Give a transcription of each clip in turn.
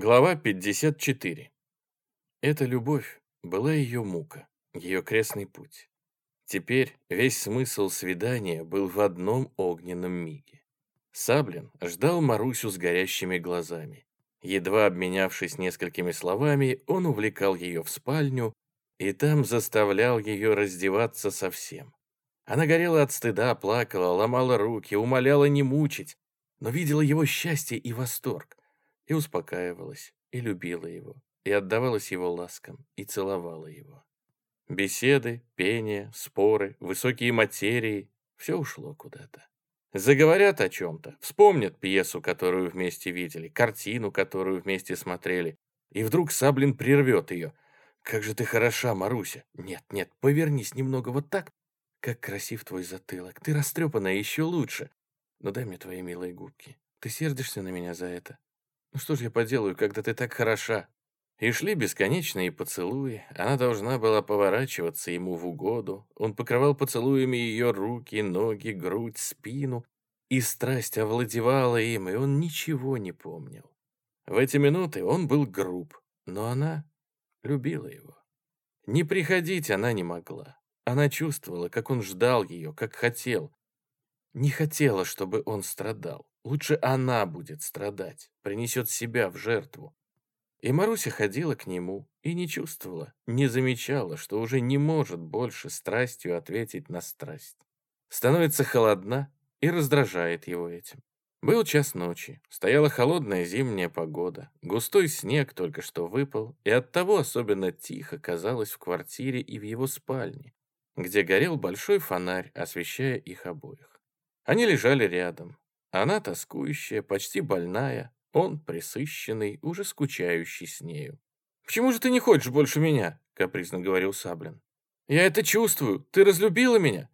Глава 54. Эта любовь была ее мука, ее крестный путь. Теперь весь смысл свидания был в одном огненном миге. Саблин ждал Марусю с горящими глазами. Едва обменявшись несколькими словами, он увлекал ее в спальню и там заставлял ее раздеваться совсем. Она горела от стыда, плакала, ломала руки, умоляла не мучить, но видела его счастье и восторг и успокаивалась, и любила его, и отдавалась его ласкам, и целовала его. Беседы, пение, споры, высокие материи — все ушло куда-то. Заговорят о чем-то, вспомнят пьесу, которую вместе видели, картину, которую вместе смотрели, и вдруг Саблин прервет ее. «Как же ты хороша, Маруся!» «Нет, нет, повернись немного вот так. Как красив твой затылок! Ты растрепанная еще лучше! Но дай мне твои милые губки. Ты сердишься на меня за это? Ну что ж я поделаю, когда ты так хороша? И шли бесконечные поцелуи. Она должна была поворачиваться ему в угоду. Он покрывал поцелуями ее руки, ноги, грудь, спину. И страсть овладевала им, и он ничего не помнил. В эти минуты он был груб, но она любила его. Не приходить она не могла. Она чувствовала, как он ждал ее, как хотел. Не хотела, чтобы он страдал. Лучше она будет страдать, принесет себя в жертву. И Маруся ходила к нему и не чувствовала, не замечала, что уже не может больше страстью ответить на страсть. Становится холодна и раздражает его этим. Был час ночи, стояла холодная зимняя погода, густой снег только что выпал, и оттого особенно тихо казалось в квартире и в его спальне, где горел большой фонарь, освещая их обоих. Они лежали рядом, она тоскующая, почти больная, он присыщенный, уже скучающий с нею. «Почему же ты не хочешь больше меня?» — капризно говорил Саблин. «Я это чувствую. Ты разлюбила меня?»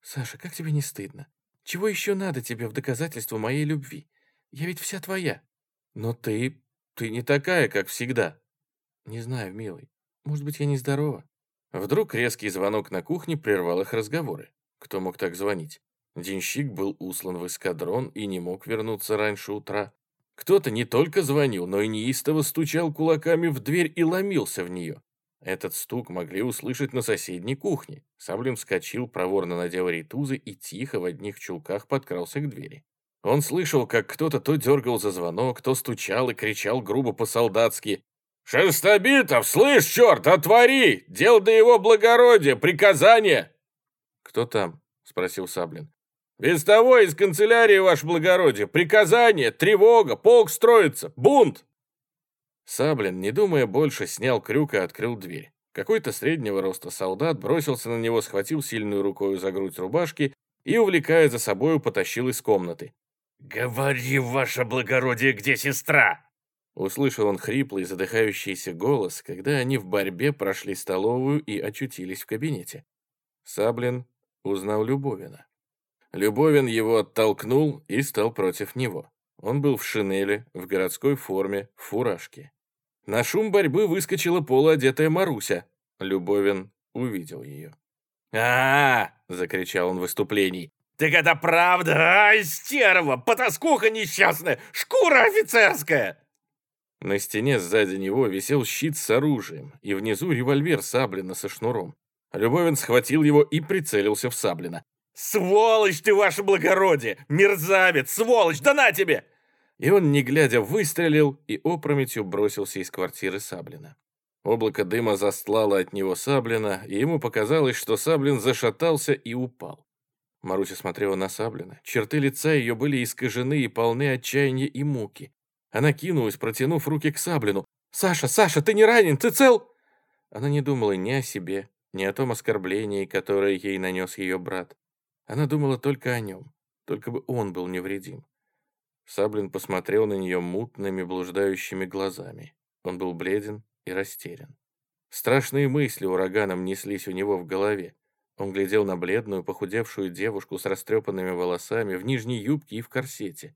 «Саша, как тебе не стыдно? Чего еще надо тебе в доказательство моей любви? Я ведь вся твоя. Но ты... ты не такая, как всегда». «Не знаю, милый. Может быть, я нездорова?» Вдруг резкий звонок на кухне прервал их разговоры. Кто мог так звонить? Денщик был услан в эскадрон и не мог вернуться раньше утра. Кто-то не только звонил, но и неистово стучал кулаками в дверь и ломился в нее. Этот стук могли услышать на соседней кухне. Саблин вскочил, проворно надел ритузы и тихо в одних чулках подкрался к двери. Он слышал, как кто-то то дергал за звонок, то стучал и кричал грубо по-солдатски. «Шерстобитов, слышь, черт, отвори! Дел до его благородия, приказание!» «Кто там?» — спросил Саблин. «Вестовой из канцелярии, ваше благородие! Приказание! Тревога! Полк строится! Бунт!» Саблин, не думая больше, снял крюк и открыл дверь. Какой-то среднего роста солдат бросился на него, схватил сильную рукой за грудь рубашки и, увлекая за собою, потащил из комнаты. «Говори, ваше благородие, где сестра?» Услышал он хриплый, задыхающийся голос, когда они в борьбе прошли столовую и очутились в кабинете. Саблин узнал Любовина. Любовин его оттолкнул и стал против него. Он был в шинели, в городской форме, в фуражке. На шум борьбы выскочила полуодетая Маруся. Любовин увидел ее. а, -а, -а закричал он в выступлении. «Так это правда! Ай, стерва! Потаскуха несчастная! Шкура офицерская!» На стене сзади него висел щит с оружием, и внизу револьвер Саблина со шнуром. Любовин схватил его и прицелился в Саблина. «Сволочь ты, ваше благородие! Мерзавец! Сволочь! Да на тебе!» И он, не глядя, выстрелил и опрометью бросился из квартиры Саблина. Облако дыма застлало от него Саблина, и ему показалось, что Саблин зашатался и упал. Маруся смотрела на Саблина. Черты лица ее были искажены и полны отчаяния и муки. Она кинулась, протянув руки к Саблину. «Саша, Саша, ты не ранен? Ты цел?» Она не думала ни о себе, ни о том оскорблении, которое ей нанес ее брат. Она думала только о нем, только бы он был невредим. Саблин посмотрел на нее мутными, блуждающими глазами. Он был бледен и растерян. Страшные мысли ураганом неслись у него в голове. Он глядел на бледную, похудевшую девушку с растрепанными волосами в нижней юбке и в корсете.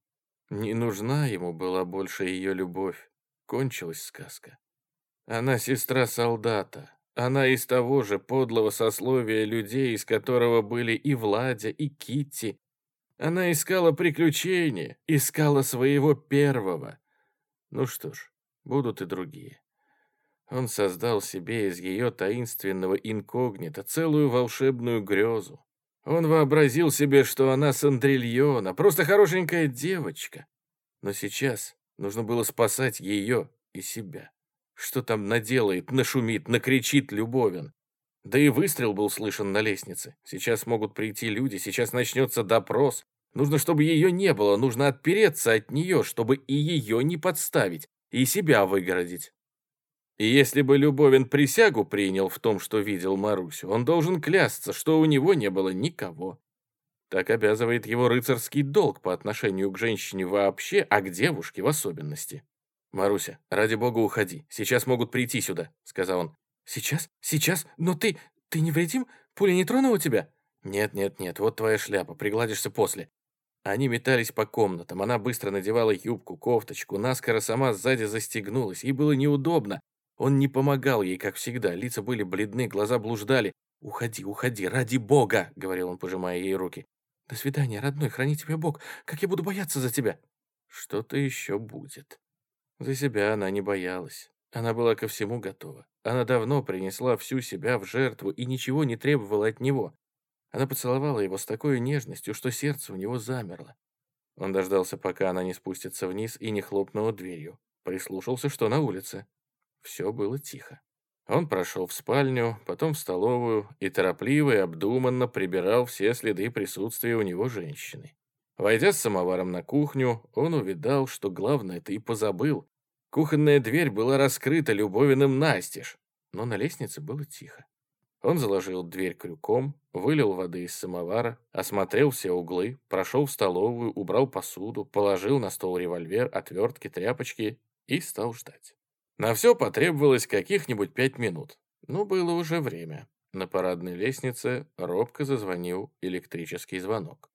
Не нужна ему была больше ее любовь. Кончилась сказка. Она сестра солдата, она из того же подлого сословия людей, из которого были и Владя, и Китти. Она искала приключения, искала своего первого. Ну что ж, будут и другие. Он создал себе из ее таинственного инкогнито целую волшебную грезу. Он вообразил себе, что она Сандрильона, просто хорошенькая девочка. Но сейчас нужно было спасать ее и себя. Что там наделает, нашумит, накричит Любовин? Да и выстрел был слышен на лестнице. Сейчас могут прийти люди, сейчас начнется допрос. Нужно, чтобы ее не было, нужно отпереться от нее, чтобы и ее не подставить, и себя выгородить. И если бы Любовин присягу принял в том, что видел Марусю, он должен клясться, что у него не было никого. Так обязывает его рыцарский долг по отношению к женщине вообще, а к девушке в особенности. «Маруся, ради бога, уходи. Сейчас могут прийти сюда», — сказал он. «Сейчас? Сейчас? Но ты... ты невредим? Пуля не тронула тебя?» «Нет, нет, нет, вот твоя шляпа, пригладишься после». Они метались по комнатам, она быстро надевала юбку, кофточку, наскоро сама сзади застегнулась, ей было неудобно. Он не помогал ей, как всегда, лица были бледны, глаза блуждали. «Уходи, уходи, ради бога!» — говорил он, пожимая ей руки. «До свидания, родной, храни тебя Бог, как я буду бояться за тебя!» Что-то еще будет. За себя она не боялась. Она была ко всему готова. Она давно принесла всю себя в жертву и ничего не требовала от него. Она поцеловала его с такой нежностью, что сердце у него замерло. Он дождался, пока она не спустится вниз и не хлопнула дверью. Прислушался, что на улице. Все было тихо. Он прошел в спальню, потом в столовую и торопливо и обдуманно прибирал все следы присутствия у него женщины. Войдя с самоваром на кухню, он увидал, что главное-то и позабыл. Кухонная дверь была раскрыта любовиным настежь, но на лестнице было тихо. Он заложил дверь крюком, вылил воды из самовара, осмотрел все углы, прошел в столовую, убрал посуду, положил на стол револьвер, отвертки, тряпочки и стал ждать. На все потребовалось каких-нибудь пять минут, но было уже время. На парадной лестнице робко зазвонил электрический звонок.